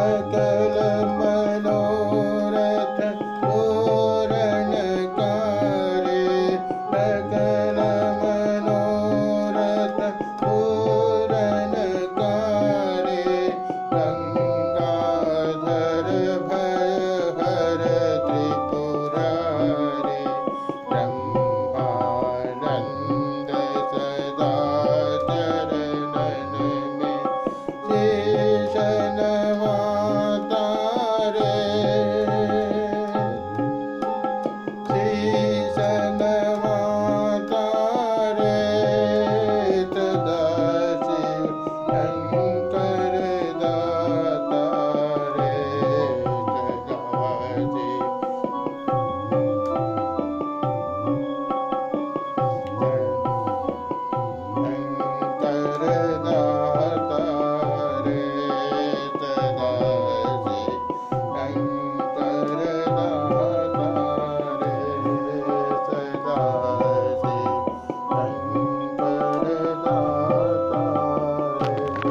सकल मन